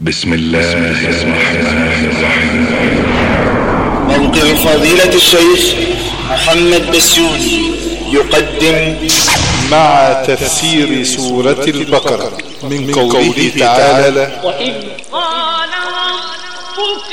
بسم الله الرحمن الرحيم. موقع فضيلة الشيخ محمد بسيوني يقدم مع تفسير سورة البقرة من قوله تعالى وإذ قال ربك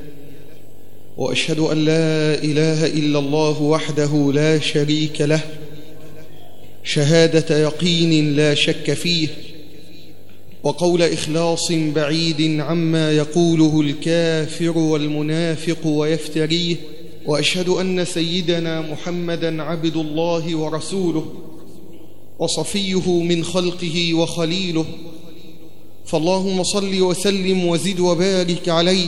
وأشهد أن لا إله إلا الله وحده لا شريك له. شهادة يقين لا شك فيه. وقول إخلاص بعيد عما يقوله الكافر والمنافق ويفتريه. وأشهد أن سيدنا محمدا عبد الله ورسوله. وصفيه من خلقه وخليله. فاللهم صل وسلم وزد وبارك عليه.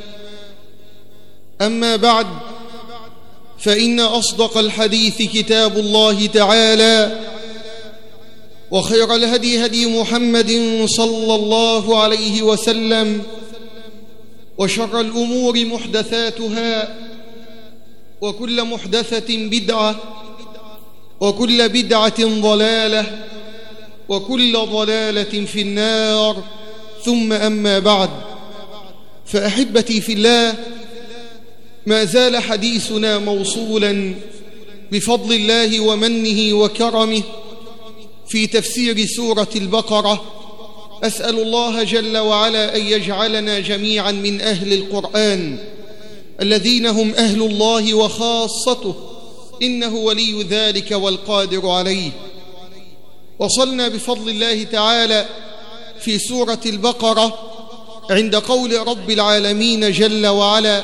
أما بعد فإن أصدق الحديث كتاب الله تعالى وخير الهدي هدي محمد صلى الله عليه وسلم وشر الأمور محدثاتها وكل محدثة بدعة وكل بدعة ضلالة وكل ضلالة في النار. ثم أما بعد فأحبتي في الله ما زال حديثنا موصولا بفضل الله ومنه وكرمه في تفسير سورة البقرة. أسأل الله جل وعلا أن يجعلنا جميعا من أهل القرآن الذين هم أهل الله وخاصته. إنه ولي ذلك والقادر عليه. وصلنا بفضل الله تعالى في سورة البقرة عند قول رب العالمين جل وعلا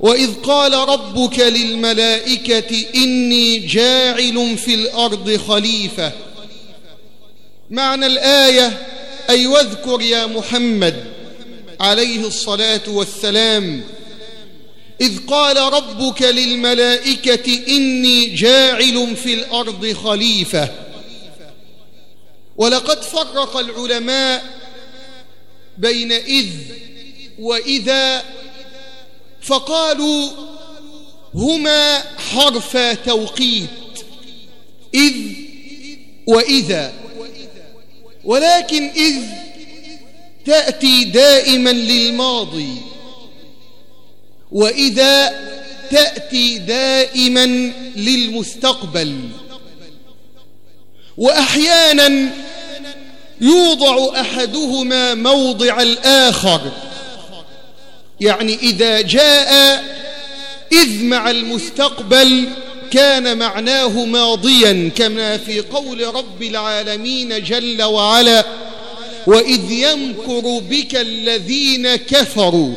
وإذ قال ربك للملائكة إني جاعل في الأرض خليفة. معنى الآية أي واذكر يا محمد عليه الصلاة والسلام إذ قال ربك للملائكة إني جاعل في الأرض خليفة. ولقد فرق العلماء بين إذ وإذا فقالوا هما حرف توقيت إذ وإذا. ولكن إذ تأتي دائما للماضي وإذا تأتي دائما للمستقبل. وأحيانا يوضع أحدهما موضع الآخر. يعني إذا جاء إذ مع المستقبل كان معناه ماضيا كما في قول رب العالمين جل وعلا وإذ يمكر بك الذين كفروا.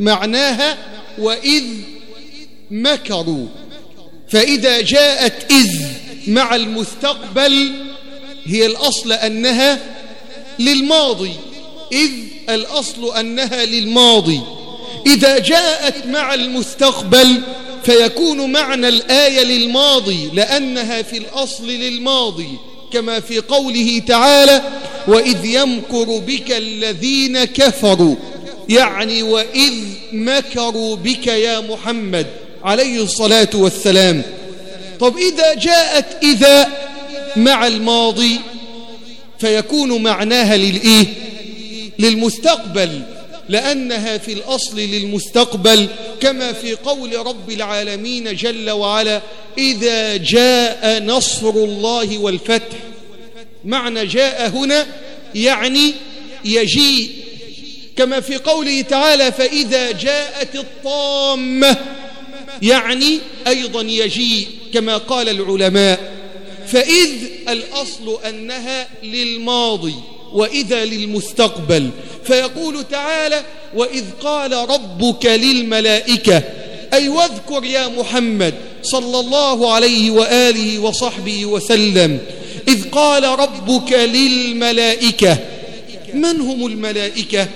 معناها وإذ مكروا. فإذا جاءت إذ مع المستقبل هي الأصل أنها للماضي. إذ الأصل أنها للماضي. إذا جاءت مع المستقبل فيكون معنى الآية للماضي لأنها في الأصل للماضي كما في قوله تعالى وإذ يمكر بك الذين كفروا. يعني وإذ مكروا بك يا محمد عليه الصلاة والسلام. طب إذا جاءت إذا مع الماضي فيكون معناها للإيه؟ للمستقبل لأنها في الأصل للمستقبل كما في قول رب العالمين جل وعلا إذا جاء نصر الله والفتح. معنى جاء هنا يعني يجيء كما في قوله تعالى فإذا جاءت الطامة. يعني أيضا يجيء كما قال العلماء فإذ الأصل أنها للماضي. وإذا للمستقبل. فيقول تعالى وإذ قال ربك للملائكة أي واذكر يا محمد صلى الله عليه وآله وصحبه وسلم إذ قال ربك للملائكة. من هم الملائكة؟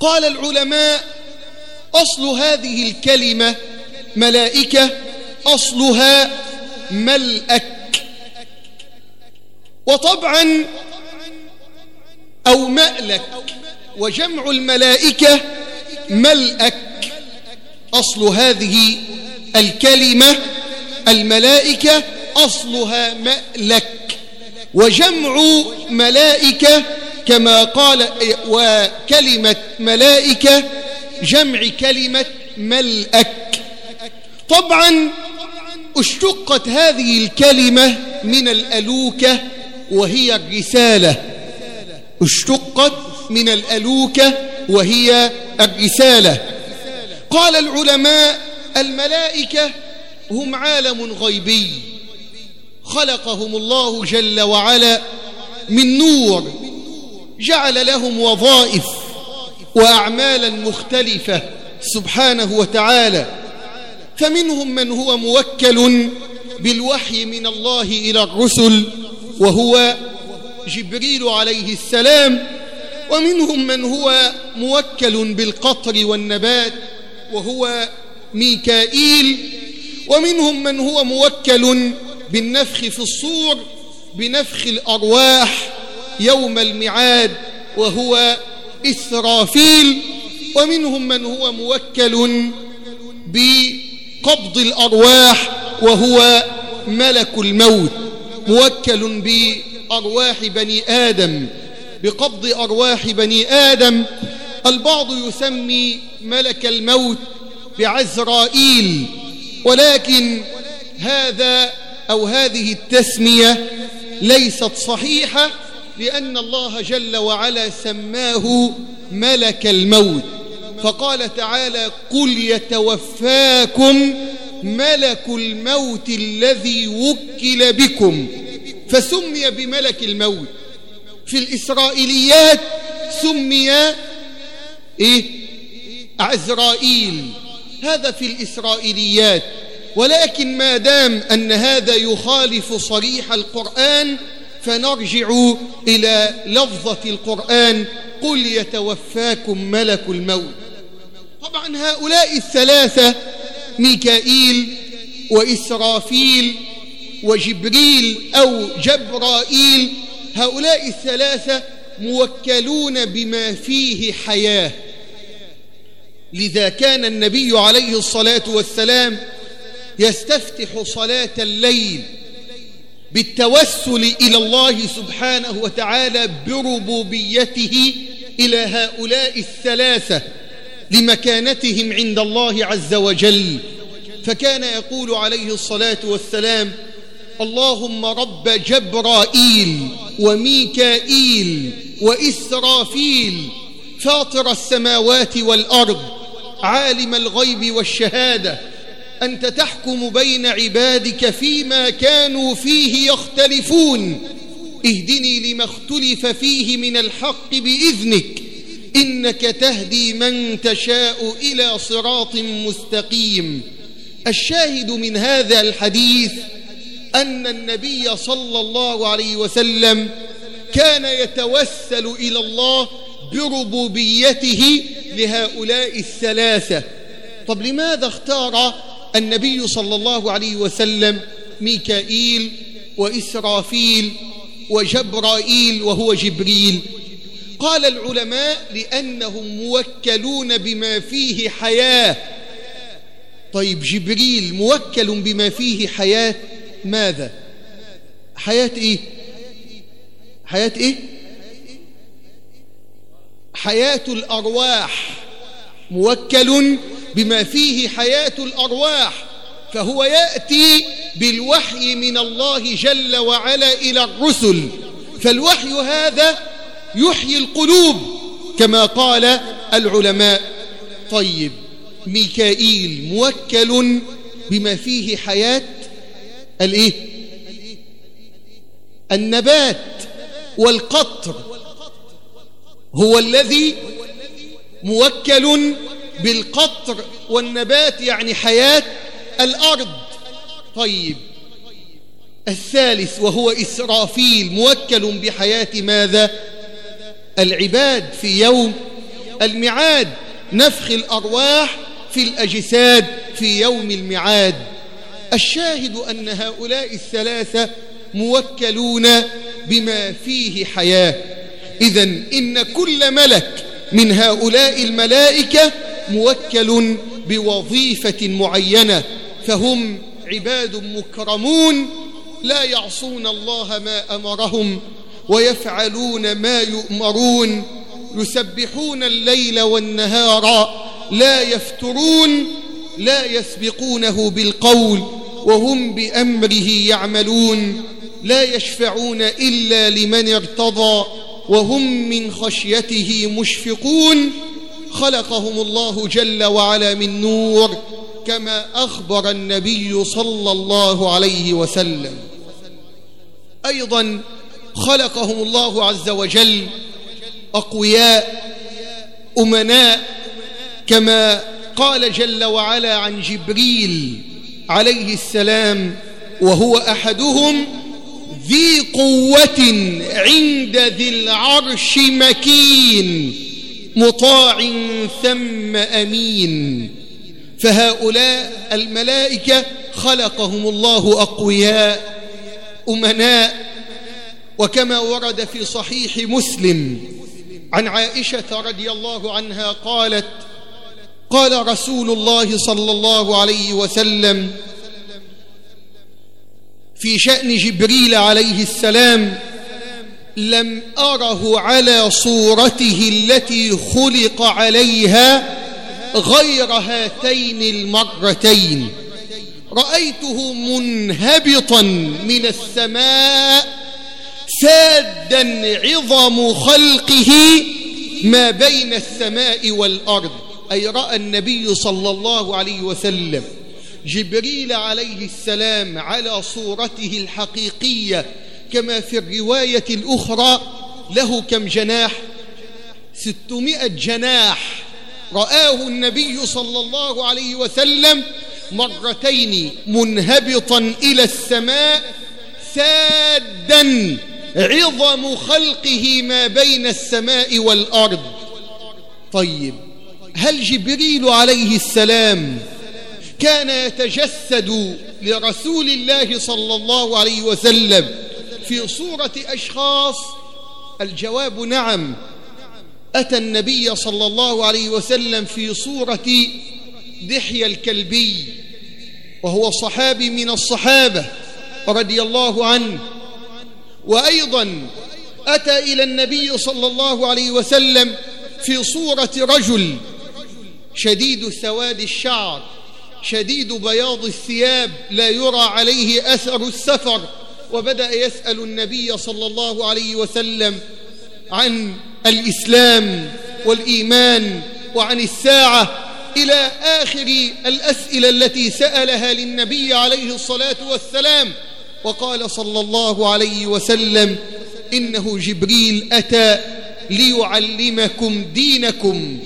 قال العلماء أصل هذه الكلمة ملائكة أصلها ملأك. وطبعا أو مألك وجمع الملائكة ملأك. أصل هذه الكلمة الملائكة أصلها مألك. وجمع ملائكة كما قال وكلمة ملائكة جمع كلمة ملأك. طبعا اشتقت هذه الكلمة من الألوكة وهي الرسالة. اشتقت من الألوكة وهي الرسالة. قال العلماء الملائكة هم عالم غيبي. خلقهم الله جل وعلا من نور. جعل لهم وظائف وأعمالا مختلفة سبحانه وتعالى. فمنهم من هو موكل بالوحي من الله إلى الرسل وهو جبريل عليه السلام ومنهم من هو موكل بالقطر والنبات وهو ميكائيل ومنهم من هو موكل بالنفخ في الصور بنفخ الأرواح يوم الميعاد وهو إسرافيل ومنهم من هو موكل بقبض الأرواح وهو ملك الموت موكل بأرواح بني آدم بقبض أرواح بني آدم البعض يسمي ملك الموت بعزرائيل ولكن هذا أو هذه التسمية ليست صحيحة لأن الله جل وعلا سماه ملك الموت. فقال تعالى قل يتوفاكم ملك الموت الذي وكل بكم فسمي بملك الموت. في الإسرائيليات سمي إيه؟ عزرائيل هذا في الإسرائيليات. ولكن ما دام أن هذا يخالف صريح القرآن فنرجع إلى لفظة القرآن. قل يتوفاكم ملك الموت. طبعا هؤلاء الثلاثة ميكائيل وإسرافيل وجبريل أو جبرائيل هؤلاء الثلاثة موكلون بما فيه حياة. لذا كان النبي عليه الصلاة والسلام يستفتح صلاة الليل بالتوسل إلى الله سبحانه وتعالى بربوبيته إلى هؤلاء الثلاثة لمكانتهم عند الله عز وجل. فكان يقول عليه الصلاة والسلام اللهم رب جبرائيل وميكائيل وإسرافيل فاطر السماوات والأرض عالم الغيب والشهادة أنت تحكم بين عبادك فيما كانوا فيه يختلفون. اهدني لما اختلف فيه من الحق بإذنك إنك تهدي من تشاء إلى صراط مستقيم. الشاهد من هذا الحديث أن النبي صلى الله عليه وسلم كان يتوسل إلى الله بربوبيته لهؤلاء الثلاثة. طب لماذا اختار النبي صلى الله عليه وسلم ميكائيل وإسرافيل وجبرائيل وهو جبريل؟ قال العلماء لأنهم موكلون بما فيه حياة. طيب جبريل موكل بما فيه حياة؟ ماذا؟ حياة إيه؟ حياة إيه؟ حياة الأرواح. موكل بما فيه حياة الأرواح فهو يأتي بالوحي من الله جل وعلا إلى الرسل. فالوحي هذا يحيي القلوب كما قال العلماء. طيب ميكائيل موكل بما فيه حياة الايه النبات والقطر هو الذي موكل بالقطر والنبات يعني حياة الأرض طيب الثالث وهو إسرافيل موكل بحياة ماذا العباد في يوم الميعاد نفخ الأرواح في الأجساد في يوم الميعاد الشاهد أن هؤلاء الثلاثة موكلون بما فيه حياة. إذا إن كل ملك من هؤلاء الملائكة موكل بوظيفة معينة فهم عباد مكرمون لا يعصون الله ما أمرهم ويفعلون ما يؤمرون يسبحون الليل والنهار لا يفترون لا يسبقونه بالقول. وهم بأمره يعملون لا يشفعون إلا لمن ارتضى وهم من خشيته مشفقون. خلقهم الله جل وعلا من نور كما أخبر النبي صلى الله عليه وسلم. أيضا خلقهم الله عز وجل أقوياء أمناء كما قال جل وعلا عن جبريل عليه السلام وهو أحدهم ذي قوة عند ذي العرش مكين مطاع ثم أمين. فهؤلاء الملائكة خلقهم الله أقوياء أمناء. وكما ورد في صحيح مسلم عن عائشة رضي الله عنها قالت قال رسول الله صلى الله عليه وسلم في شأن جبريل عليه السلام لم أره على صورته التي خلق عليها غير هاتين المرتين. رأيته منهبطا من السماء سادا عظم خلقه ما بين السماء والأرض. أي رأى النبي صلى الله عليه وسلم جبريل عليه السلام على صورته الحقيقية كما في الرواية الأخرى له كم جناح؟ ستمائة جناح. رآه النبي صلى الله عليه وسلم مرتين منهبطا إلى السماء سادا عظم خلقه ما بين السماء والأرض. طيب هل جبريل عليه السلام كان يتجسد لرسول الله صلى الله عليه وسلم في صورة أشخاص؟ الجواب نعم. أتى النبي صلى الله عليه وسلم في صورة دحية الكلبي وهو صحابي من الصحابة رضي الله عنه. وأيضا أتى إلى النبي صلى الله عليه وسلم في صورة رجل شديد سواد الشعر شديد بياض الثياب لا يرى عليه أثر السفر. وبدأ يسأل النبي صلى الله عليه وسلم عن الإسلام والإيمان وعن الساعة إلى آخر الأسئلة التي سألها للنبي عليه الصلاة والسلام. وقال صلى الله عليه وسلم إنه جبريل أتى ليعلمكم دينكم.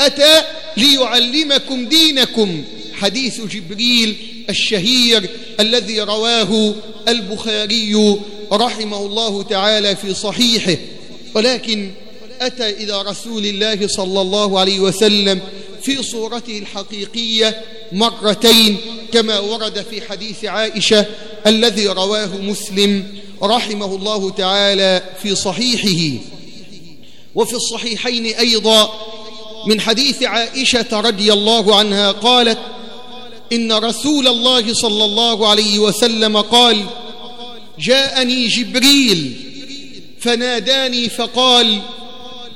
أتى ليعلمكم دينكم. حديث جبريل الشهير الذي رواه البخاري رحمه الله تعالى في صحيحه. ولكن أتى إلى رسول الله صلى الله عليه وسلم في صورته الحقيقية مرتين كما ورد في حديث عائشة الذي رواه مسلم رحمه الله تعالى في صحيحه. وفي الصحيحين أيضا من حديث عائشة رضي الله عنها قالت إن رسول الله صلى الله عليه وسلم قال جاءني جبريل فناداني فقال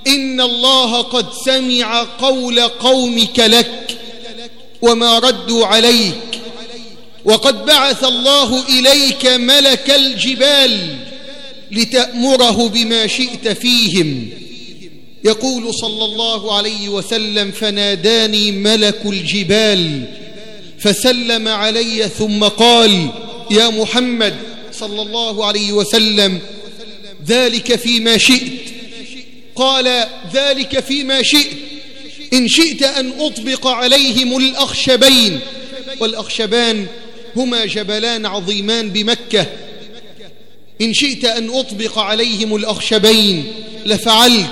إن الله قد سمع قول قومك لك وما ردوا عليك وقد بعث الله إليك ملك الجبال لتأمره بما شئت فيهم. يقول صلى الله عليه وسلم فناداني ملك الجبال. فسلم علي ثم قال يا محمد صلى الله عليه وسلم ذلك فيما شئت. قال ذلك فيما شئت. إن شئت أن أطبق عليهم الأخشبين. والأخشبان هما جبلان عظيمان بمكة. إن شئت أن أطبق عليهم الأخشبين لفعلت.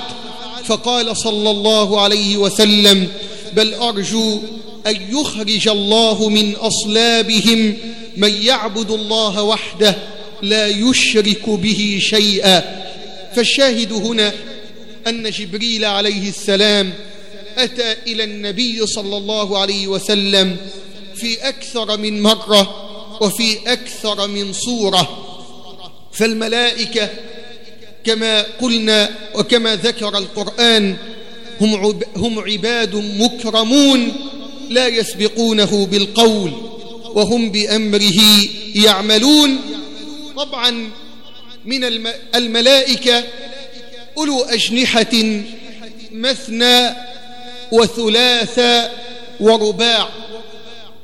فقال صلى الله عليه وسلم بل أرجو أن يخرج الله من أصلابهم من يعبد الله وحده لا يشرك به شيئا. فالشاهد هنا أن جبريل عليه السلام أتى إلى النبي صلى الله عليه وسلم في أكثر من مرة وفي أكثر من صورة فالملائكة كما قلنا وكما ذكر القرآن هم, هم عباد مكرمون لا يسبقونه بالقول وهم بأمره يعملون. طبعا من الملائكة أولو أجنحة مثنى وثلاث ورباع.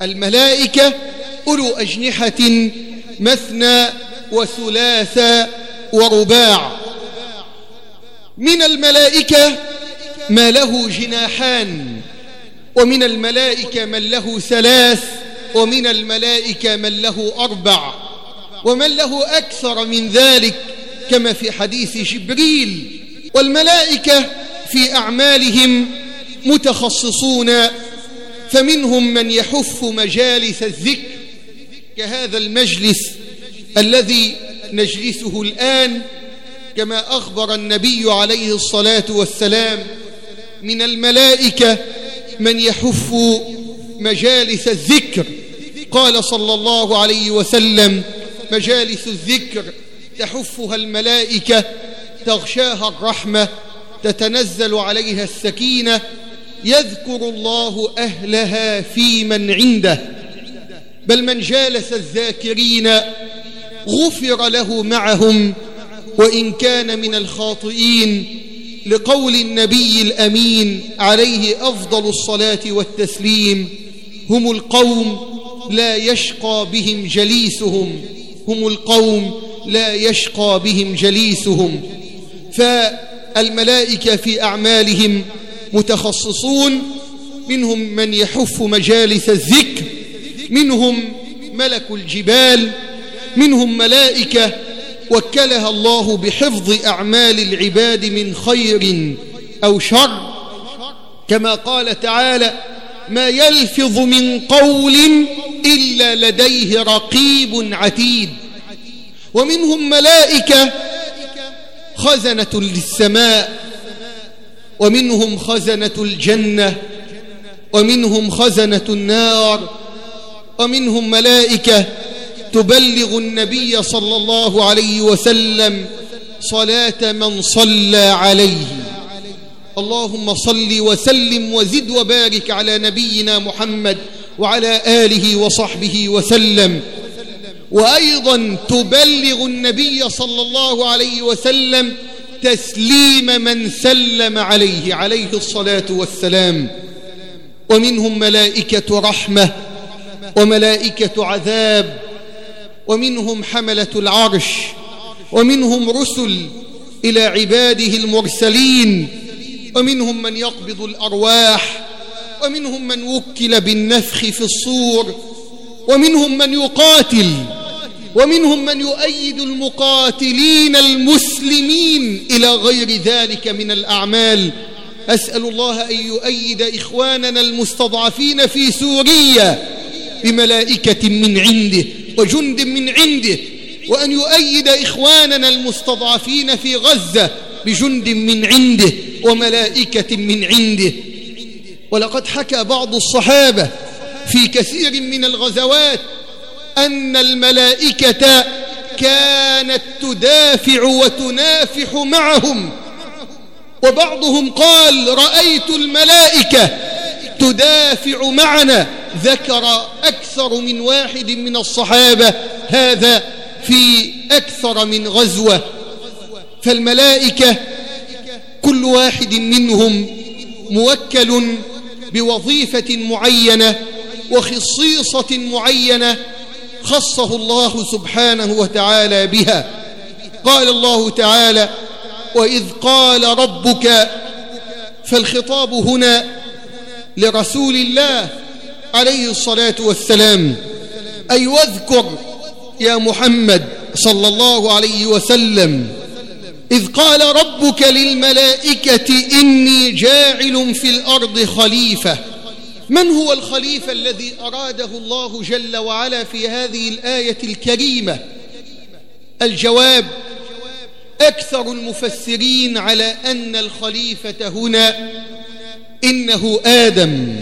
الملائكة أولو أجنحة مثنى وثلاث ورباع. من الملائكة ما له جناحان ومن الملائكة من له ثلاث ومن الملائكة من له أربع ومن له أكثر من ذلك كما في حديث جبريل. والملائكة في أعمالهم متخصصون فمنهم من يحف مجالس الذكر كهذا المجلس الذي نجلسه الآن كما أخبر النبي عليه الصلاة والسلام من الملائكة من يحف مجالس الذكر. قال صلى الله عليه وسلم مجالس الذكر تحفها الملائكة تغشاها الرحمة تتنزل عليها السكينة يذكر الله أهلها في من عنده. بل من جالس الذاكرين غفر له معهم وإن كان من الخاطئين لقول النبي الأمين عليه أفضل الصلاة والتسليم هم القوم لا يشقى بهم جليسهم هم القوم لا يشقى بهم جليسهم. فالملائكة في أعمالهم متخصصون منهم من يحف مجالس الذكر منهم ملك الجبال منهم ملائكة وكلها الله بحفظ أعمال العباد من خير أو شر. كما قال تعالى ما يلفظ من قول إلا لديه رقيب عتيد ومنهم ملائكة خزنة للسماء ومنهم خزنة الجنة ومنهم خزنة النار ومنهم ملائكة تبلغ النبي صلى الله عليه وسلم صلاة من صلى عليه. اللهم صل وسلم وزد وبارك على نبينا محمد وعلى آله وصحبه وسلم. وأيضا تبلغ النبي صلى الله عليه وسلم تسليم من سلم عليه عليه الصلاة والسلام. ومنهم ملائكة رحمة وملائكة عذاب ومنهم حملة العرش ومنهم رسل إلى عباده المرسلين ومنهم من يقبض الأرواح ومنهم من وكل بالنفخ في الصور ومنهم من يقاتل ومنهم من يؤيد المقاتلين المسلمين إلى غير ذلك من الأعمال. أسأل الله أن يؤيد إخواننا المستضعفين في سوريا بملائكة من عنده. وجند من عنده وأن يؤيد إخواننا المستضعفين في غزة بجند من عنده وملائكة من عنده. ولقد حكى بعض الصحابة في كثير من الغزوات أن الملائكة كانت تدافع وتنافح معهم. وبعضهم قال رأيت الملائكة تدافع معنا ذكر أكثر من واحد من الصحابة هذا في أكثر من غزوة. فالملائكة كل واحد منهم موكل بوظيفة معينة وخصيصة معينة خصه الله سبحانه وتعالى بها. قال الله تعالى وإذ قال ربك فالخطاب هنا لرسول الله عليه الصلاة والسلام. أي واذكر يا محمد صلى الله عليه وسلم إذ قال ربك للملائكة إني جاعل في الأرض خليفة. من هو الخليفة الذي أراده الله جل وعلا في هذه الآية الكريمة؟ الجواب أكثر المفسرين على أن الخليفة هنا إنه آدم.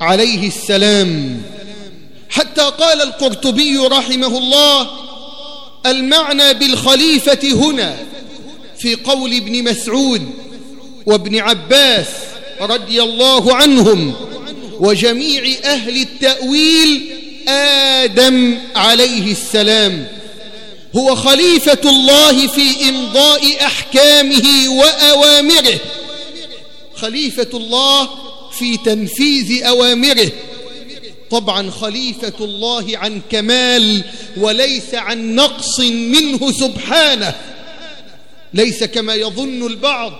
عليه السلام. حتى قال القرطبي رحمه الله المعنى بالخليفة هنا في قول ابن مسعود وابن عباس رضي الله عنهم وجميع أهل التأويل آدم عليه السلام. هو خليفة الله في إمضاء أحكامه وأوامره. خليفة الله في تنفيذ أوامره. طبعا خليفة الله عن كمال وليس عن نقص منه سبحانه. ليس كما يظن البعض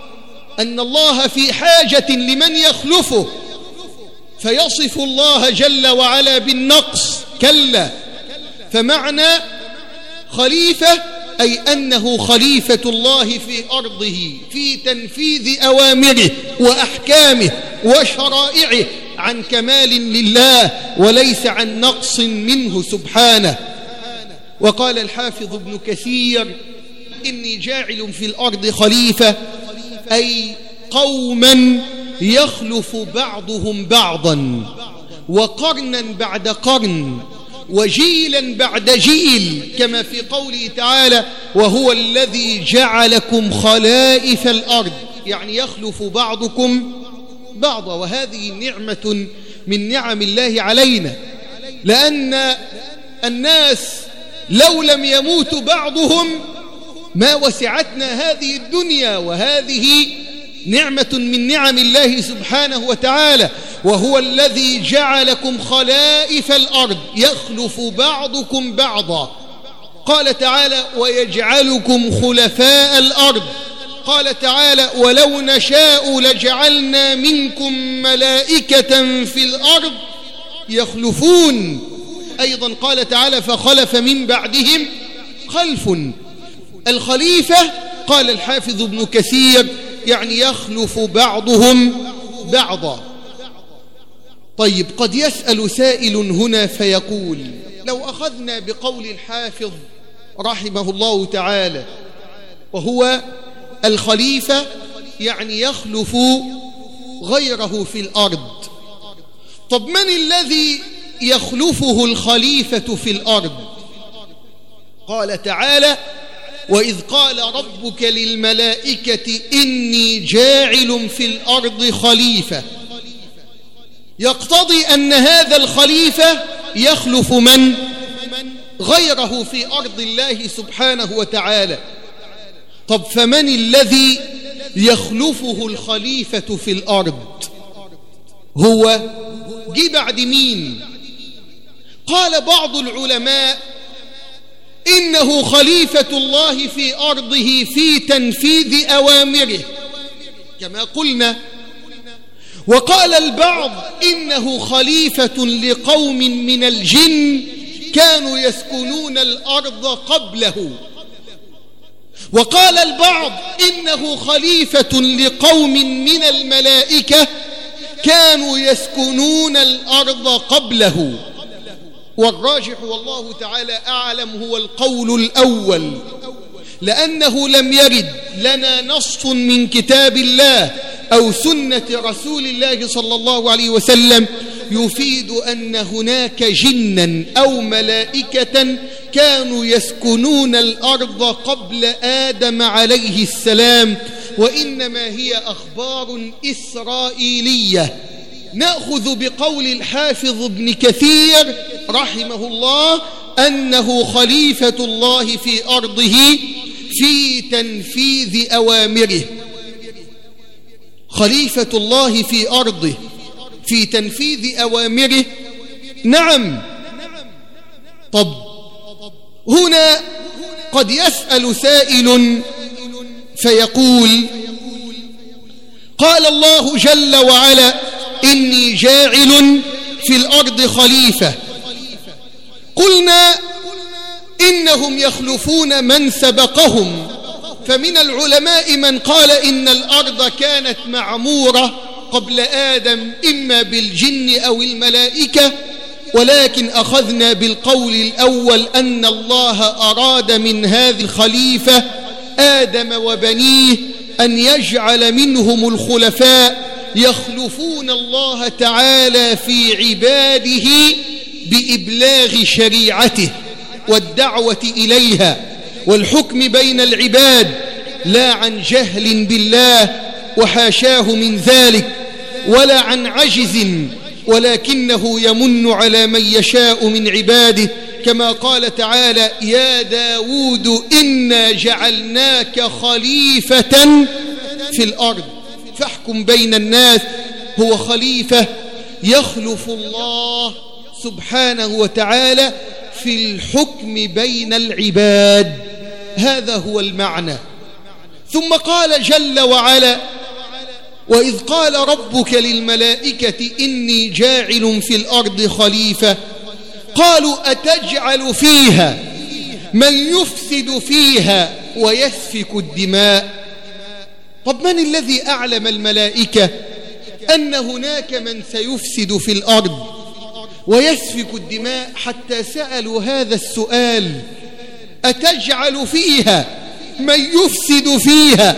أن الله في حاجة لمن يخلفه. فيصف الله جل وعلا بالنقص. كلا. فمعنى خليفة أي أنه خليفة الله في أرضه في تنفيذ أوامره وأحكامه وشرائعه عن كمال لله وليس عن نقص منه سبحانه. وقال الحافظ ابن كثير إني جاعل في الأرض خليفة أي قوما يخلف بعضهم بعضا وقرنا بعد قرن وجيلا بعد جيل كما في قوله تعالى وهو الذي جعلكم خلائف الأرض يعني يخلف بعضكم بعضا وهذه نعمة من نعم الله علينا. لأن الناس لو لم يموت بعضهم ما وسعتنا هذه الدنيا وهذه نعمة من نعم الله سبحانه وتعالى وهو الذي جعلكم خلائف الأرض يخلف بعضكم بعضا. قال تعالى ويجعلكم خلفاء الأرض قال تعالى ولو نشاء لجعلنا منكم ملائكة في الأرض يخلفون أيضا قال تعالى فخلف من بعدهم خلف الخليفة قال الحافظ ابن كثير يعني يخلف بعضهم بعضا. طيب قد يسأل سائل هنا فيقول لو أخذنا بقول الحافظ رحمه الله تعالى وهو الخليفة يعني يخلف غيره في الأرض. طب من الذي يخلفه الخليفة في الأرض؟ قال تعالى وإذ قال ربك للملائكة إني جاعل في الأرض خليفة. يقتضي أن هذا الخليفة يخلف من؟ غيره في أرض الله سبحانه وتعالى. طب فمن الذي يخلفه الخليفة في الأرض؟ هو؟ جي بعد مين؟ قال بعض العلماء إنه خليفة الله في أرضه في تنفيذ أوامره. كما قلنا وقال البعض إنه خليفة لقوم من الجن كانوا يسكنون الأرض قبله. وقال البعض إنه خليفة لقوم من الملائكة كانوا يسكنون الأرض قبله. والراجح والله تعالى أعلم هو القول الأول. لأنه لم يرد لنا نص من كتاب الله أو سنة رسول الله صلى الله عليه وسلم يفيد أن هناك جنا أو ملائكة كانوا يسكنون الأرض قبل آدم عليه السلام وإنما هي أخبار إسرائيلية. نأخذ بقول الحافظ ابن كثير رحمه الله أنه خليفة الله في أرضه في تنفيذ أوامره. خليفة الله في أرضه في تنفيذ أوامره. نعم. طب. هنا قد يسأل سائل فيقول قال الله جل وعلا إني جاعل في الأرض خليفة. قلنا إنهم يخلفون من سبقهم. فمن العلماء من قال إن الأرض كانت معمورة قبل آدم إما بالجن أو الملائكة ولكن أخذنا بالقول الأول أن الله أراد من هذه الخليفة آدم وبنيه أن يجعل منهم الخلفاء يخلفون الله تعالى في عباده بإبلاغ شريعته والدعوة إليها والحكم بين العباد لا عن جهل بالله وحاشاه من ذلك ولا عن عجز ولكنه يمن على من يشاء من عباده كما قال تعالى يا داود إنا جعلناك خليفة في الأرض فاحكم بين الناس هو خليفة يخلف الله سبحانه وتعالى في الحكم بين العباد. هذا هو المعنى. ثم قال جل وعلا وإذ قال ربك للملائكة إني جاعل في الأرض خليفة. قالوا أتجعل فيها من يفسد فيها ويسفك الدماء. طب من الذي أعلم الملائكة أن هناك من سيفسد في الأرض؟ ويسفك الدماء حتى سألوا هذا السؤال أتجعل فيها من يفسد فيها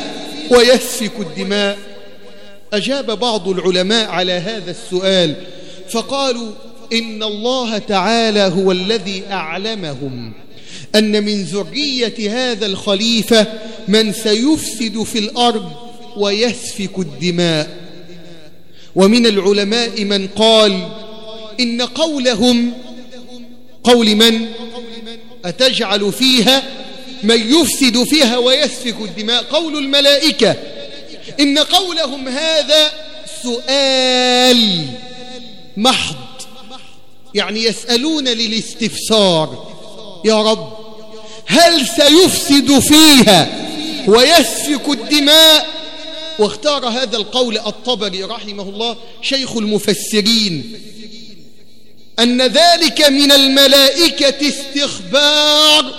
ويسفك الدماء؟ أجاب بعض العلماء على هذا السؤال فقالوا إن الله تعالى هو الذي أعلمهم أن من ذرية هذا الخليفة من سيفسد في الأرض ويسفك الدماء. ومن العلماء من قال إن قولهم قول من؟ أتجعل فيها من يفسد فيها ويسفك الدماء؟ قول الملائكة. إن قولهم هذا سؤال محض. يعني يسألون للاستفسار. يا رب هل سيفسد فيها ويسفك الدماء؟ واختار هذا القول الطبري رحمه الله شيخ المفسرين. أن ذلك من الملائكة استخبار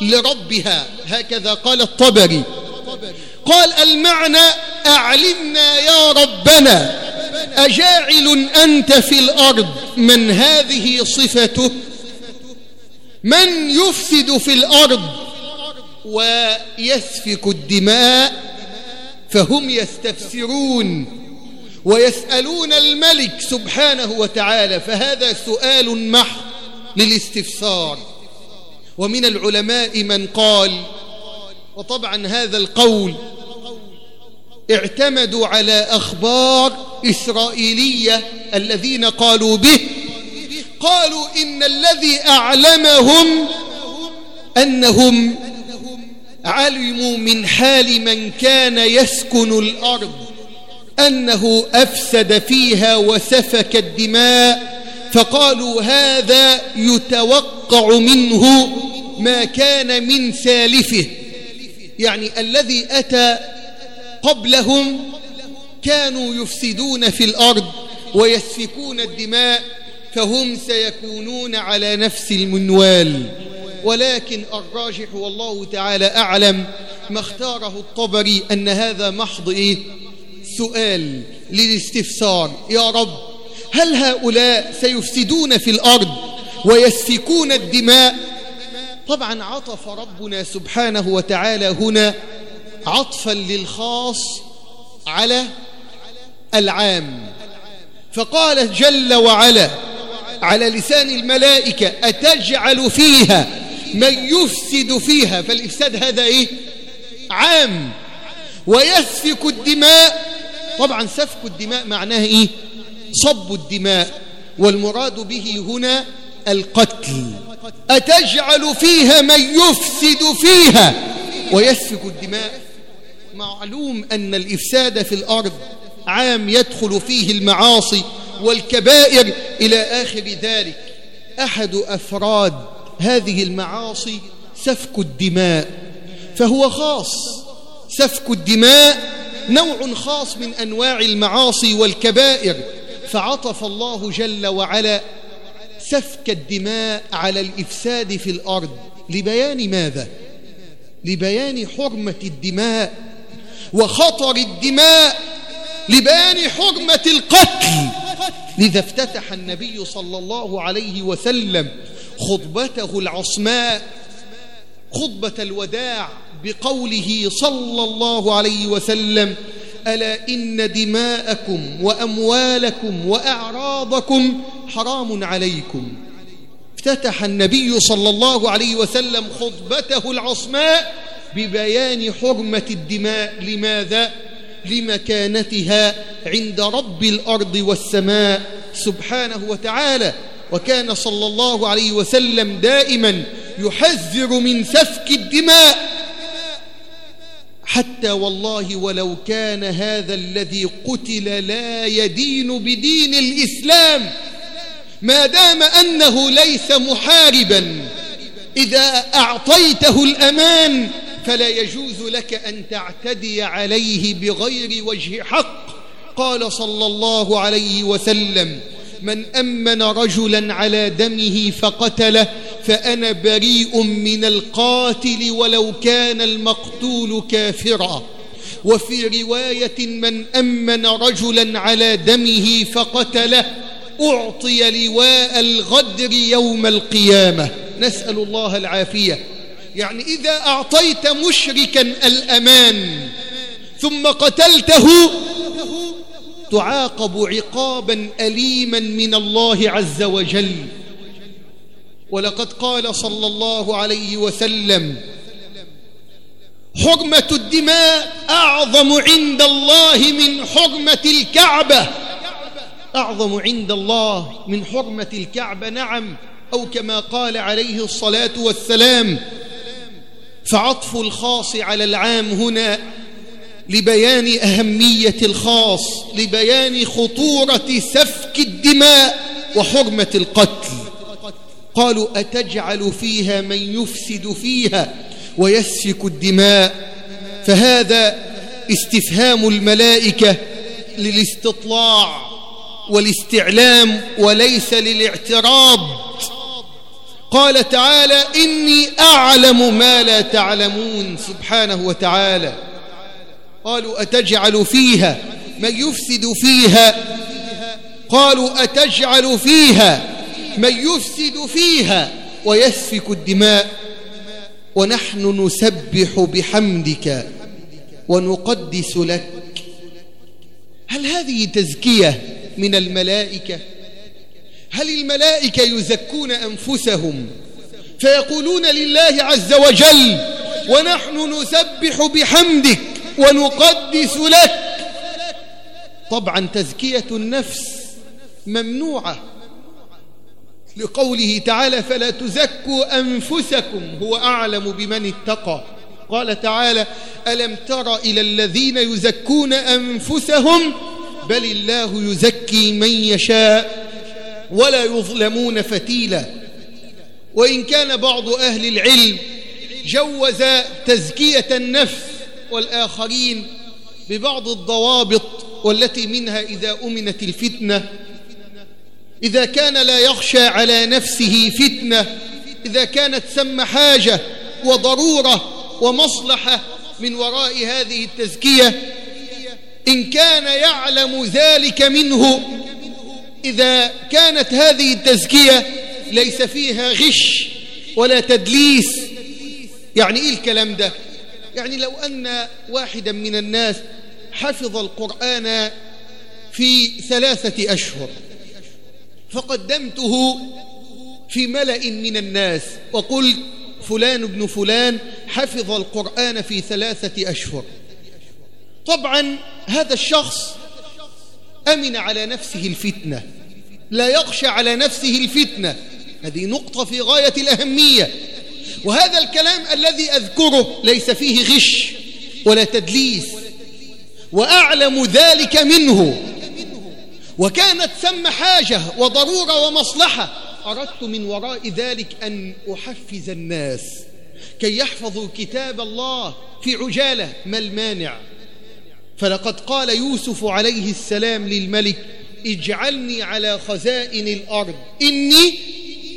لربها. هكذا قال الطبري. قال المعنى أعلمنا يا ربنا أجاعل أنت في الأرض. من هذه صفته؟ من يفسد في الأرض ويسفك الدماء فهم يستفسرون. ويسألون الملك سبحانه وتعالى فهذا سؤال محض للاستفسار. ومن العلماء من قال وطبعا هذا القول اعتمدوا على أخبار إسرائيلية الذين قالوا به. قالوا إن الذي أعلمهم أنهم علموا من حال من كان يسكن الأرض. أنه أفسد فيها وسفك الدماء فقالوا هذا يتوقع منه ما كان من سالفه يعني الذي أتى قبلهم كانوا يفسدون في الأرض ويسفكون الدماء فهم سيكونون على نفس المنوال ولكن الراجح والله تعالى أعلم ما اختاره الطبري أن هذا محض إيه؟ سؤال للاستفسار. يا رب هل هؤلاء سيفسدون في الأرض ويسفكون الدماء؟ طبعا عطف ربنا سبحانه وتعالى هنا عطفا للخاص على العام. فقال جل وعلا على لسان الملائكة أتجعل فيها من يفسد فيها؟ فالإفساد هذا إيه؟ عام. ويسفك الدماء طبعا سفك الدماء معناه إيه؟ صب الدماء. والمراد به هنا القتل. أتجعل فيها من يفسد فيها؟ ويسفك الدماء. معلوم أن الإفساد في الأرض عام يدخل فيه المعاصي والكبائر إلى آخر ذلك. أحد أفراد هذه المعاصي سفك الدماء. فهو خاص. سفك الدماء نوع خاص من أنواع المعاصي والكبائر فعطف الله جل وعلا سفك الدماء على الإفساد في الأرض. لبيان ماذا؟ لبيان حرمة الدماء وخطر الدماء. لبيان حرمة القتل. لذا افتتح النبي صلى الله عليه وسلم خطبته العصماء خطبة الوداع بقوله صلى الله عليه وسلم ألا إن دماءكم وأموالكم وأعراضكم حرام عليكم. افتتح النبي صلى الله عليه وسلم خطبته العصماء ببيان حرمة الدماء. لماذا؟ لمكانتها عند رب الأرض والسماء سبحانه وتعالى. وكان صلى الله عليه وسلم دائما يحذر من سفك الدماء. حتى والله ولو كان هذا الذي قتل لا يدين بدين الإسلام. ما دام أنه ليس محاربا إذا أعطيته الأمان فلا يجوز لك أن تعتدي عليه بغير وجه حق. قال صلى الله عليه وسلم من أمن رجلا على دمه فقتله فأنا بريء من القاتل ولو كان المقتول كافرا. وفي رواية من أمن رجلا على دمه فقتله أعطي لواء الغدر يوم القيامة. نسأل الله العافية. يعني إذا أعطيت مشركا الأمان ثم قتلته تعاقب عقابا أليما من الله عز وجل. ولقد قال صلى الله عليه وسلم حرمة الدماء أعظم عند الله من حرمة الكعبة. أعظم عند الله من حرمة الكعبة نعم. أو كما قال عليه الصلاة والسلام فعطف الخاص على العام هنا لبيان أهمية الخاص لبيان خطورة سفك الدماء وحرمة القتل. قالوا أتجعل فيها من يفسد فيها ويسفك الدماء فهذا استفهام الملائكة للاستطلاع والاستعلام وليس للاعتراض. قال تعالى إني أعلم ما لا تعلمون سبحانه وتعالى. قالوا أتجعل فيها من يفسد فيها؟ قالوا أتجعل فيها من يفسد فيها ويسفك الدماء. ونحن نسبح بحمدك ونقدس لك. هل هذه تزكية من الملائكة؟ هل الملائكة يزكون أنفسهم؟ فيقولون لله عز وجل ونحن نسبح بحمدك ونقدس لك. طبعا تزكية النفس ممنوعة. لقوله تعالى فلا تزكوا أنفسكم هو أعلم بمن اتقى. قال تعالى ألم تر إلى الذين يزكون أنفسهم؟ بل الله يزكي من يشاء ولا يظلمون فتيلا. وإن كان بعض أهل العلم جوز تزكية النفس والآخرين ببعض الضوابط والتي منها إذا أمنت الفتنة إذا كان لا يخشى على نفسه فتنة إذا كانت ثم حاجة وضرورة ومصلحة من وراء هذه التزكية إن كان يعلم ذلك منه إذا كانت هذه التزكية ليس فيها غش ولا تدليس يعني إيه الكلام ده؟ يعني لو أن واحدا من الناس حفظ القرآن في ثلاثة أشهر فقدمته في ملأ من الناس وقلت فلان ابن فلان حفظ القرآن في ثلاثة أشهر. طبعا هذا الشخص أمن على نفسه الفتنة لا يخشى على نفسه الفتنة. هذه نقطة في غاية الأهمية. وهذا الكلام الذي أذكره ليس فيه غش ولا تدليس وأعلم ذلك منه. وكانت ثم حاجة وضرورة ومصلحة. أردت من وراء ذلك أن أحفز الناس كي يحفظوا كتاب الله في عجالة. ما المانع؟ فلقد قال يوسف عليه السلام للملك اجعلني على خزائن الأرض. إني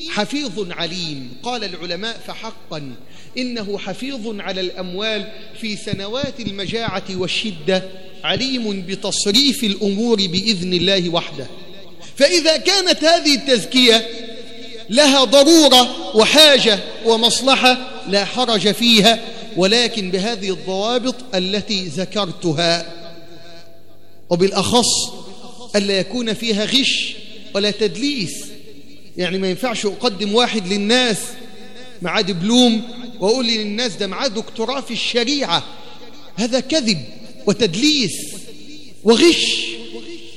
حفيظ عليم. قال العلماء فحقا إنه حفيظ على الأموال في سنوات المجاعة والشدة. عليم بتصريف الأمور بإذن الله وحده. فإذا كانت هذه التزكية لها ضرورة وحاجة ومصلحة لا حرج فيها ولكن بهذه الضوابط التي ذكرتها. وبالأخص ألا يكون فيها غش ولا تدليس. يعني ما ينفعش أقدم واحد للناس معاه دبلوم وأقول للناس ده معاه دكتوراه في الشريعة. هذا كذب. وتدليس وغش.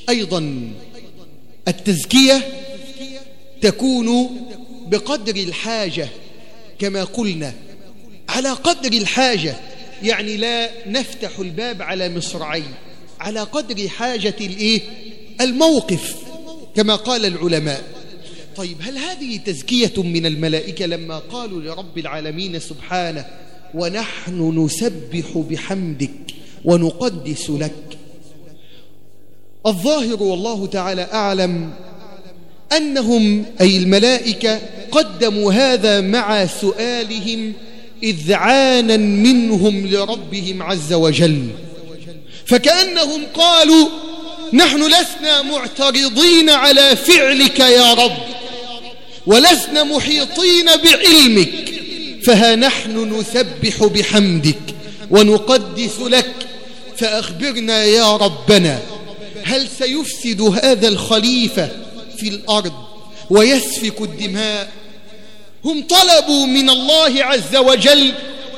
أيضا التزكية تكون بقدر الحاجة كما قلنا. على قدر الحاجة يعني لا نفتح الباب على مصرعي. على قدر حاجة الإيه؟ الموقف كما قال العلماء. طيب هل هذه تزكية من الملائكة لما قالوا لرب العالمين سبحانه ونحن نسبح بحمدك ونقدس لك. الظاهر والله تعالى أعلم أنهم أي الملائكة قدموا هذا مع سؤالهم إذعانا منهم لربهم عز وجل. فكأنهم قالوا نحن لسنا معترضين على فعلك يا رب ولسنا محيطين بعلمك فها نحن نسبح بحمدك ونقدس لك. فأخبرنا يا ربنا هل سيفسد هذا الخليفة في الأرض ويسفك الدماء؟ هم طلبوا من الله عز وجل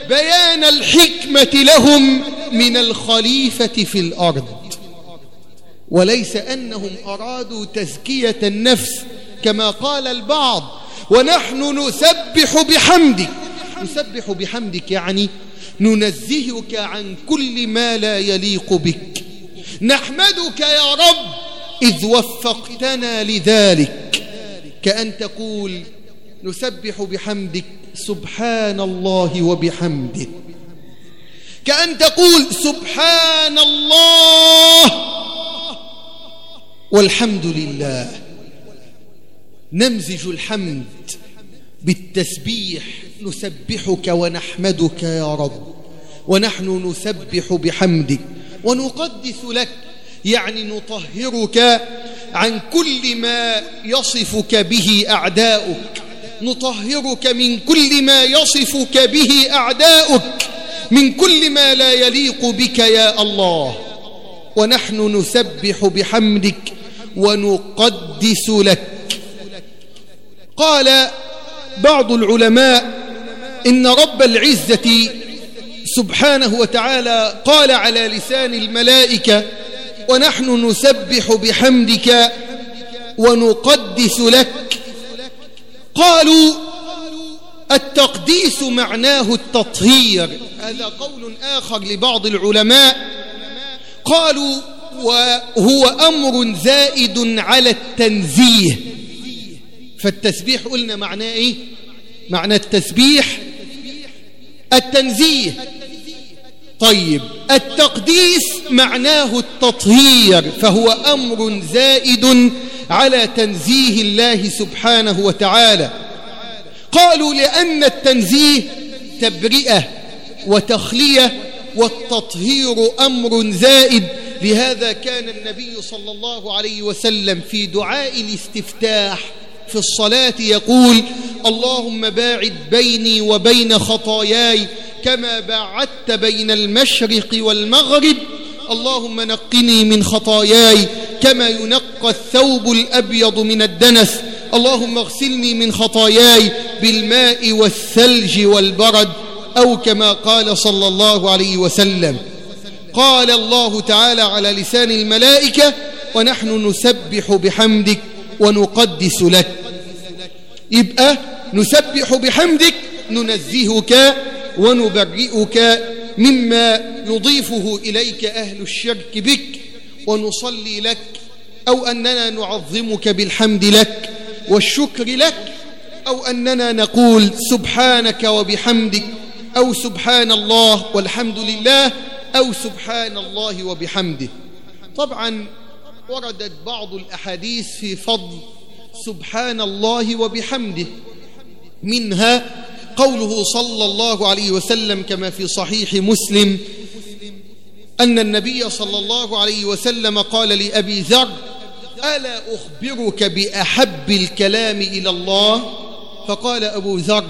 بيان الحكمة لهم من الخليفة في الأرض. وليس أنهم أرادوا تزكية النفس كما قال البعض ونحن نسبح بحمدك. نسبح بحمدك يعني ننزهك عن كل ما لا يليق بك. نحمدك يا رب إذ وفقتنا لذلك. كأن تقول نسبح بحمدك سبحان الله وبحمده. كأن تقول سبحان الله والحمد لله. نمزج الحمد بالتسبيح نسبحك ونحمدك يا رب. ونحن نسبح بحمدك. ونقدس لك. يعني نطهرك عن كل ما يصفك به أعداؤك. نطهرك من كل ما يصفك به أعداؤك. من كل ما لا يليق بك يا الله. ونحن نسبح بحمدك. ونقدس لك. قال بعض العلماء إن رب العزة سبحانه وتعالى قال على لسان الملائكة ونحن نسبح بحمدك ونقدس لك. قالوا التقديس معناه التطهير. هذا قول آخر لبعض العلماء. قالوا وهو أمر زائد على التنزيه. فالتسبيح قلنا معناه إيه؟ معنى التسبيح التنزيه. طيب التقديس معناه التطهير فهو أمر زائد على تنزيه الله سبحانه وتعالى. قالوا لأن التنزيه تبرئة وتخلية والتطهير أمر زائد لهذا كان النبي صلى الله عليه وسلم في دعاء الاستفتاح في الصلاة يقول اللهم باعد بيني وبين خطاياي كما باعدت بين المشرق والمغرب. اللهم نقني من خطاياي كما ينقى الثوب الأبيض من الدنس. اللهم اغسلني من خطاياي بالماء والثلج والبرد أو كما قال صلى الله عليه وسلم. قال الله تعالى على لسان الملائكة ونحن نسبح بحمدك ونقدس لك. يبقى نسبح بحمدك ننزهك ونبرئك مما يضيفه إليك أهل الشرك بك ونصلي لك أو أننا نعظمك بالحمد لك والشكر لك أو أننا نقول سبحانك وبحمدك أو سبحان الله والحمد لله أو سبحان الله وبحمده. طبعا وردت بعض الأحاديث في فضل سبحان الله وبحمده. منها قوله صلى الله عليه وسلم كما في صحيح مسلم أن النبي صلى الله عليه وسلم قال لأبي ذر ألا أخبرك بأحب الكلام إلى الله؟ فقال أبو ذر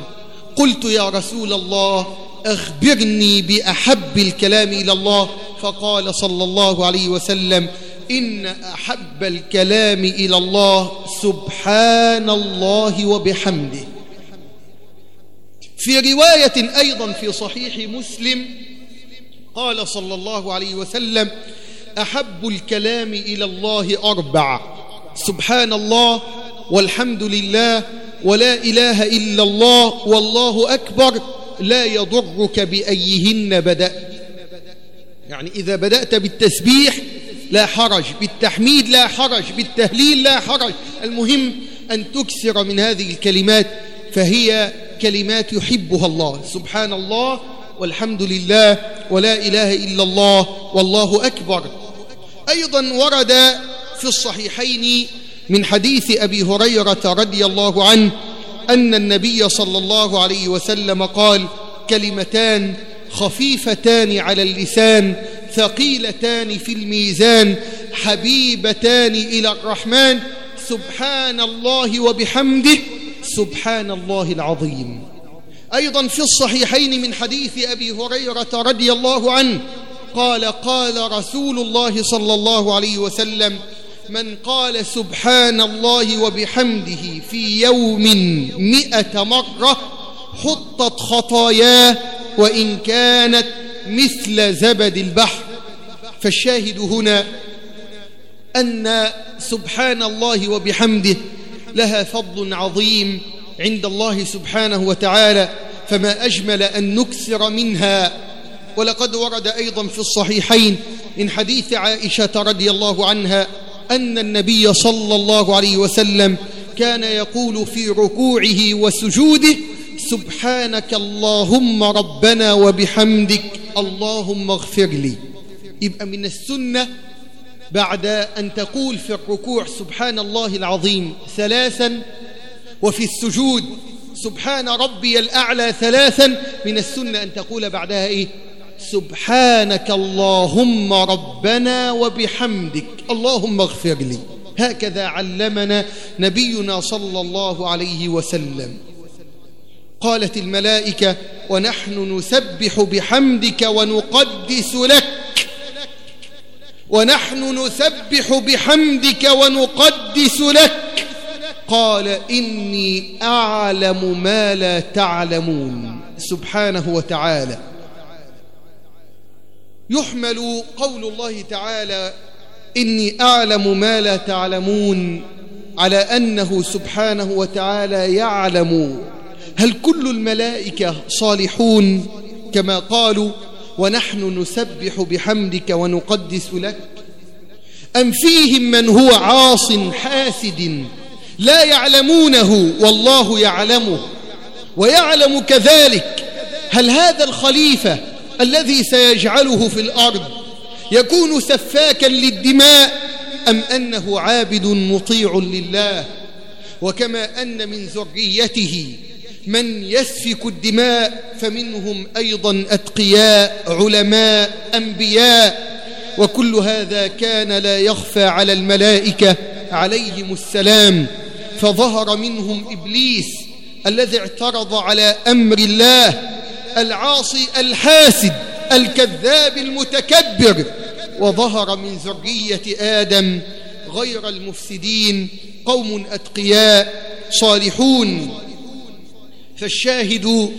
قلت يا رسول الله أخبرني بأحب الكلام إلى الله. فقال صلى الله عليه وسلم إن أحب الكلام إلى الله سبحان الله وبحمده. في رواية أيضا في صحيح مسلم قال صلى الله عليه وسلم أحب الكلام إلى الله أربع سبحان الله والحمد لله ولا إله إلا الله والله أكبر لا يضرك بأيهن بدأت يعني إذا بدأت بالتسبيح لا حرج بالتحميد لا حرج بالتهليل لا حرج. المهم أن تكثر من هذه الكلمات فهي كلمات يحبها الله. سبحان الله والحمد لله ولا إله إلا الله والله أكبر. أيضا ورد في الصحيحين من حديث أبي هريرة رضي الله عنه أن النبي صلى الله عليه وسلم قال كلمتان خفيفتان على اللسان ثقيلتان في الميزان حبيبتان إلى الرحمن سبحان الله وبحمده سبحان الله العظيم. أيضا في الصحيحين من حديث أبي هريرة رضي الله عنه قال قال رسول الله صلى الله عليه وسلم من قال سبحان الله وبحمده في يوم مئة مرة حطت خطاياه وإن كانت مثل زبد البحر. فالشاهد هنا أن سبحان الله وبحمده لها فضل عظيم عند الله سبحانه وتعالى فما أجمل أن نكثر منها. ولقد ورد أيضا في الصحيحين من حديث عائشة رضي الله عنها أن النبي صلى الله عليه وسلم كان يقول في ركوعه وسجوده سبحانك اللهم ربنا وبحمدك اللهم اغفر لي. يبقى من السنة بعد أن تقول في الركوع سبحان الله العظيم ثلاثا وفي السجود سبحان ربي الأعلى ثلاثا من السنة أن تقول بعدها إيه؟ سبحانك اللهم ربنا وبحمدك. اللهم اغفر لي. هكذا علمنا نبينا صلى الله عليه وسلم. قالت الملائكة ونحن نسبح بحمدك ونقدس لك. ونحن نسبح بحمدك ونقدس لك. قال إني أعلم ما لا تعلمون. سبحانه وتعالى. يحمل قول الله تعالى إني أعلم ما لا تعلمون على أنه سبحانه وتعالى يعلم. هل كل الملائكة صالحون كما قالوا ونحن نسبح بحمدك ونقدس لك؟ أم فيهم من هو عاص حاسد لا يعلمونه والله يعلمه ويعلم كذلك؟ هل هذا الخليفة الذي سيجعله في الأرض يكون سفاكا للدماء أم أنه عابد مطيع لله؟ وكما أن من ذريته من يسفك الدماء فمنهم أيضا أتقياء علماء أنبياء. وكل هذا كان لا يخفى على الملائكة عليهم السلام. فظهر منهم إبليس الذي اعترض على أمر الله العاصي الحاسد الكذاب المتكبر. وظهر من ذرية آدم غير المفسدين قوم أتقياء صالحون. فالشاهد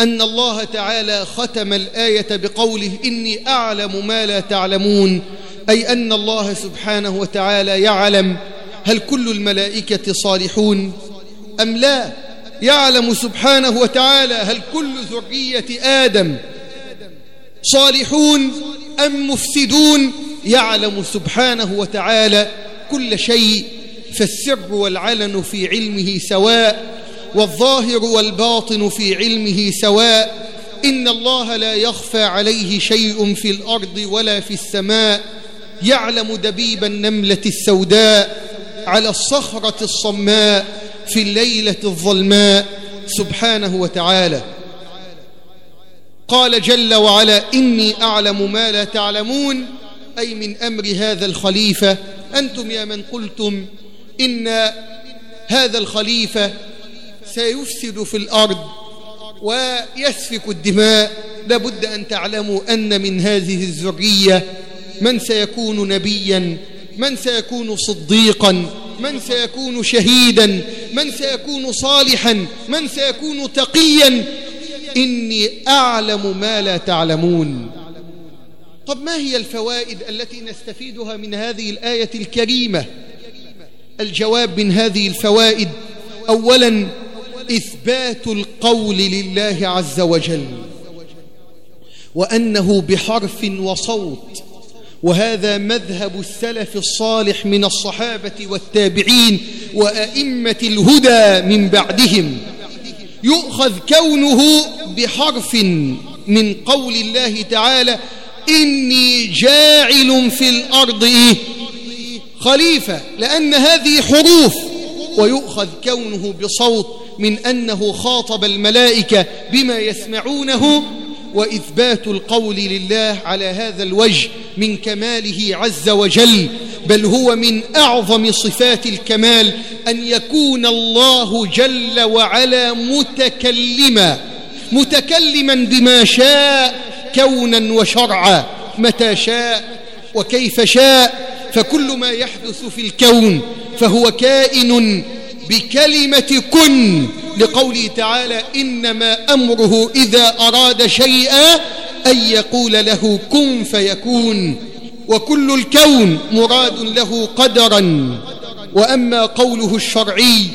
أن الله تعالى ختم الآية بقوله إني أعلم ما لا تعلمون أي أن الله سبحانه وتعالى يعلم هل كل الملائكة صالحون أم لا؟ يعلم سبحانه وتعالى هل كل ذرية آدم صالحون أم مفسدون؟ يعلم سبحانه وتعالى كل شيء فالسر والعلن في علمه سواء والظاهر والباطن في علمه سواء. إن الله لا يخفى عليه شيء في الأرض ولا في السماء. يعلم دبيب النملة السوداء على الصخرة الصماء في الليلة الظلماء. سبحانه وتعالى. قال جل وعلا إني أعلم ما لا تعلمون. أي من أمر هذا الخليفة. أنتم يا من قلتم إن هذا الخليفة سيفسد في الأرض ويسفك الدماء. لابد أن تعلموا أن من هذه الذرية من سيكون نبيا من سيكون صديقا من سيكون شهيدا من سيكون صالحا من سيكون تقيا. إني أعلم ما لا تعلمون. طب ما هي الفوائد التي نستفيدها من هذه الآية الكريمة؟ الجواب من هذه الفوائد أولا إثبات القول لله عز وجل وأنه بحرف وصوت وهذا مذهب السلف الصالح من الصحابة والتابعين وأئمة الهدى من بعدهم يؤخذ كونه بحرف من قول الله تعالى إني جاعل في الأرض؟ خليفة لأن هذه حروف ويؤخذ كونه بصوت من أنه خاطب الملائكة بما يسمعونه وإثبات القول لله على هذا الوجه من كماله عز وجل بل هو من أعظم صفات الكمال أن يكون الله جل وعلا متكلما متكلما بما شاء كونا وشرعا متى شاء وكيف شاء فكل ما يحدث في الكون فهو كائن بكلمة كن لقوله تعالى إنما أمره إذا أراد شيئا أن يقول له كن فيكون وكل الكون مراد له قدرا وأما قوله الشرعي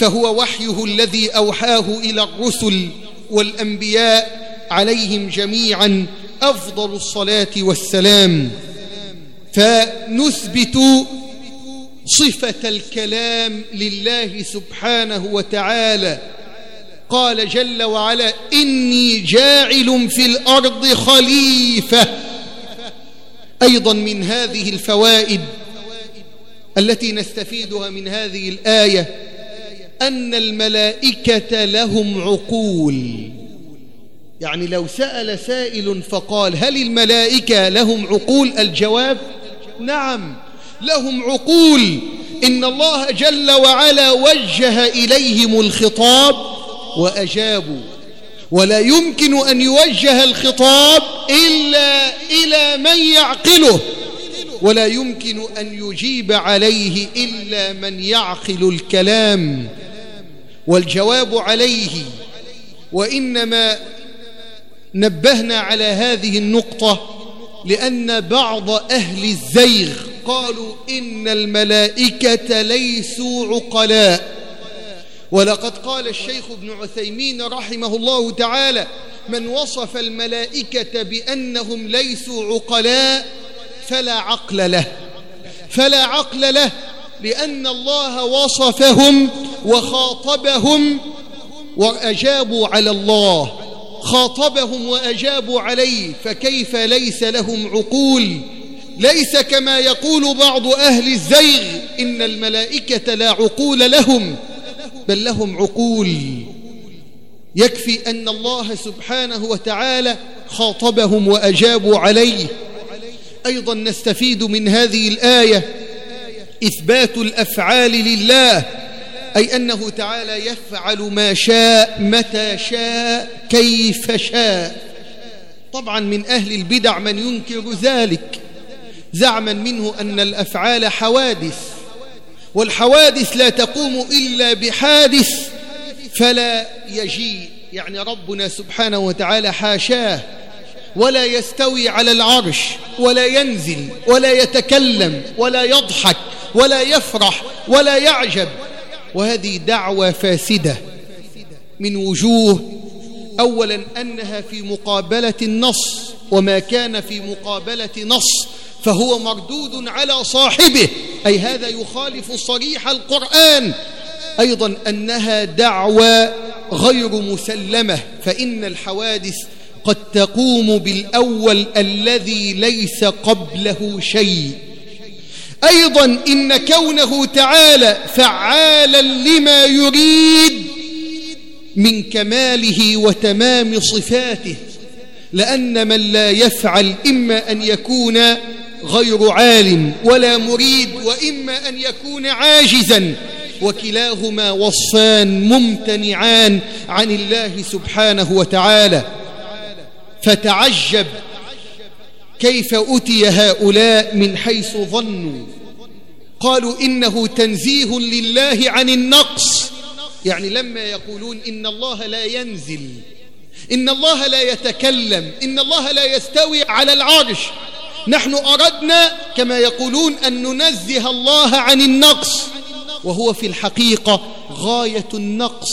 فهو وحيه الذي أوحاه إلى الرسل والأنبياء عليهم جميعا أفضل الصلاة والسلام فنثبت صفة الكلام لله سبحانه وتعالى. قال جل وعلا إني جاعل في الأرض خليفة. أيضا من هذه الفوائد التي نستفيدها من هذه الآية أن الملائكة لهم عقول. يعني لو سأل سائل فقال هل الملائكة لهم عقول؟ الجواب نعم لهم عقول. إن الله جل وعلا وجه إليهم الخطاب وأجابوا. ولا يمكن أن يوجه الخطاب إلا إلى من يعقله. ولا يمكن أن يجيب عليه إلا من يعقل الكلام. والجواب عليه. وإنما نبهنا على هذه النقطة لأن بعض أهل الزيغ قالوا إن الملائكة ليسوا عقلاء. ولقد قال الشيخ ابن عثيمين رحمه الله تعالى من وصف الملائكة بأنهم ليسوا عقلاء فلا عقل له. فلا عقل له لأن الله وصفهم وخاطبهم وأجابوا على الله. خاطبهم وأجابوا عليه فكيف ليس لهم عقول؟ ليس كما يقول بعض أهل الزيغ إن الملائكة لا عقول لهم بل لهم عقول. يكفي أن الله سبحانه وتعالى خاطبهم وأجابوا عليه. أيضا نستفيد من هذه الآية إثبات الأفعال لله أي أنه تعالى يفعل ما شاء متى شاء كيف شاء. طبعا من أهل البدع من ينكر ذلك. زعما منه أن الأفعال حوادث والحوادث لا تقوم إلا بحادث فلا يجيء. يعني ربنا سبحانه وتعالى حاشاه ولا يستوي على العرش ولا ينزل ولا يتكلم ولا يضحك ولا يفرح ولا يعجب. وهذه دعوة فاسدة من وجوه أولا أنها في مقابلة النص وما كان في مقابلة نص فهو مردود على صاحبه أي هذا يخالف صريح القرآن. أيضا أنها دعوة غير مسلمة فإن الحوادث قد تقوم بالأول الذي ليس قبله شيء. أيضا إن كونه تعالى فعالا لما يريد من كماله وتمام صفاته لأن من لا يفعل إما أن يكون غير عالم ولا مريد وإما أن يكون عاجزا وكلاهما وصفان ممتنعان عن الله سبحانه وتعالى فتعجب كيف أتي هؤلاء من حيث ظنوا؟ قالوا إنه تنزيه لله عن النقص. يعني لما يقولون إن الله لا ينزل إن الله لا يتكلم إن الله لا يستوي على العرش. نحن أردنا كما يقولون أن ننزه الله عن النقص. وهو في الحقيقة غاية النقص.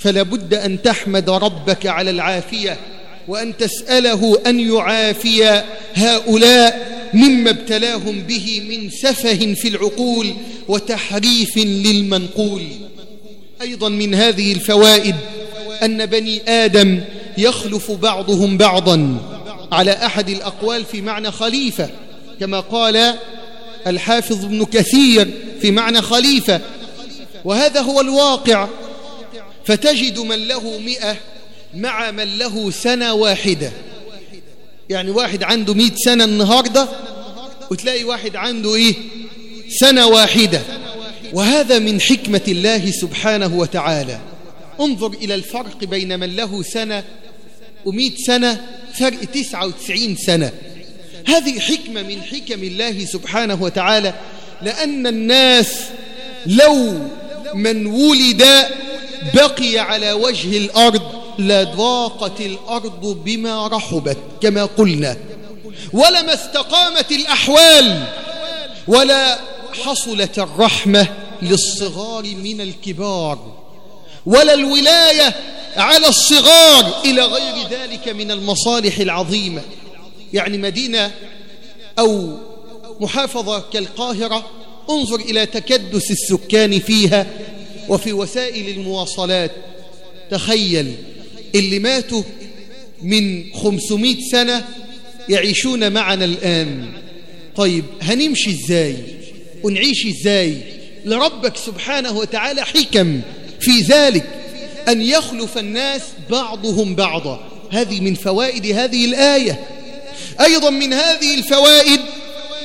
فلا بد أن تحمد ربك على العافية. وأن تسأله أن يعافي هؤلاء مما ابتلاهم به من سفه في العقول وتحريف للمنقول. أيضا من هذه الفوائد أن بني آدم يخلف بعضهم بعضا على أحد الأقوال في معنى خليفة كما قال الحافظ ابن كثير في معنى خليفة. وهذا هو الواقع. فتجد من له مئة مع من له سنة واحدة. يعني واحد عنده مئة سنة النهاردة وتلاقي واحد عنده إيه؟ سنة واحدة. وهذا من حكمة الله سبحانه وتعالى. انظر إلى الفرق بين من له سنة ومئة سنة فرق تسعة وتسعين سنة. هذه حكمة من حكم الله سبحانه وتعالى لأن الناس لو من ولد بقي على وجه الأرض لضاقت الأرض بما رحبت كما قلنا. ولما استقامت الأحوال ولا حصلت الرحمة للصغار من الكبار ولا الولاية على الصغار إلى غير ذلك من المصالح العظيمة. يعني مدينة أو محافظة كالقاهرة انظر إلى تكدس السكان فيها وفي وسائل المواصلات. تخيل اللي ماتوا من 500 سنة يعيشون معنا الآن. طيب هنمشي إزاي؟ ونعيش إزاي؟ لربك سبحانه وتعالى حكم في ذلك أن يخلف الناس بعضهم بعضا. هذه من فوائد هذه الآية. أيضا من هذه الفوائد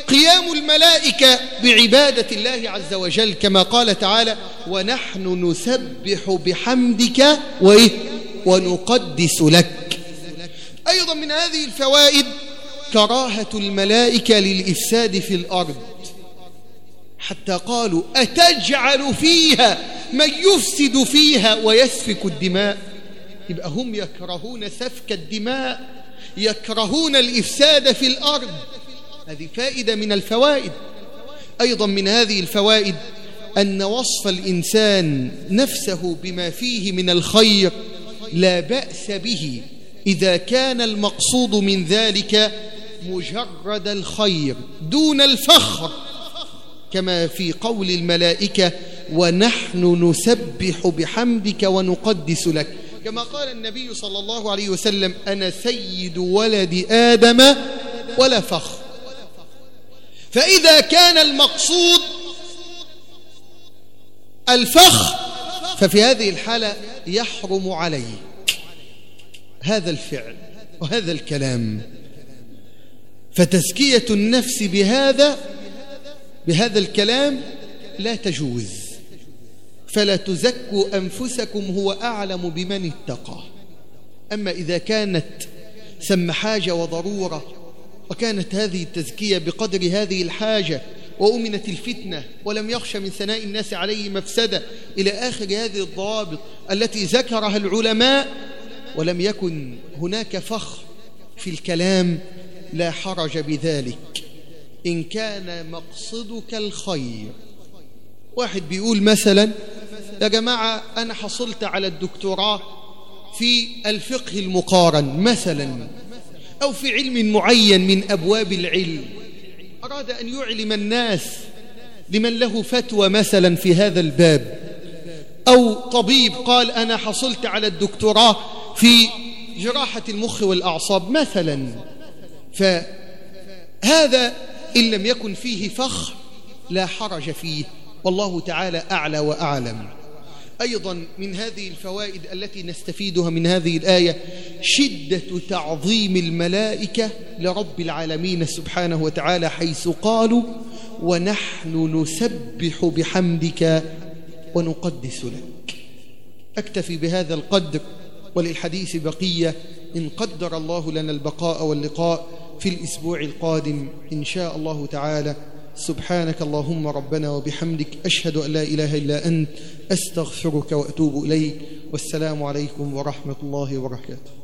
قيام الملائكة بعبادة الله عز وجل كما قال تعالى ونحن نسبح بحمدك وإيه؟ ونقدس لك. أيضا من هذه الفوائد كراهة الملائكة للإفساد في الأرض. حتى قالوا أتجعل فيها من يفسد فيها ويسفك الدماء. يبقى هم يكرهون سفك الدماء يكرهون الإفساد في الأرض. هذه فائدة من الفوائد. أيضا من هذه الفوائد أن وصف الإنسان نفسه بما فيه من الخير لا بأس به إذا كان المقصود من ذلك مجرد الخير دون الفخر كما في قول الملائكة ونحن نسبح بحمدك ونقدس لك كما قال النبي صلى الله عليه وسلم أنا سيد ولد آدم ولا فخر فإذا كان المقصود الفخر ففي هذه الحالة يحرم عليك هذا الفعل وهذا الكلام. فتزكية النفس بهذا بهذا الكلام لا تجوز. فلا تزكوا أنفسكم هو أعلم بمن اتقى. أما إذا كانت ثم حاجة وضرورة وكانت هذه التزكية بقدر هذه الحاجة وأمنت الفتنة ولم يخش من ثناء الناس عليه مفسدة. إلى آخر هذه الضوابط التي ذكرها العلماء ولم يكن هناك فخر في الكلام لا حرج بذلك. إن كان مقصدك الخير. واحد بيقول مثلا يا جماعة أنا حصلت على الدكتوراه في الفقه المقارن مثلا أو في علم معين من أبواب العلم. أراد أن يعلم الناس لمن له فتوى مثلا في هذا الباب. أو طبيب قال أنا حصلت على الدكتوراه في جراحة المخ والأعصاب مثلا. فهذا إن لم يكن فيه فخر لا حرج فيه. والله تعالى أعلى وأعلم. أيضا من هذه الفوائد التي نستفيدها من هذه الآية شدة تعظيم الملائكة لرب العالمين سبحانه وتعالى حيث قالوا ونحن نسبح بحمدك ونقدس لك. أكتفي بهذا القدر وللحديث بقية. إن قدر الله لنا البقاء واللقاء في الأسبوع القادم إن شاء الله تعالى. سبحانك اللهم ربنا وبحمدك أشهد أن لا إله إلا أنت أستغفرك وأتوب إليك والسلام عليكم ورحمة الله وبركاته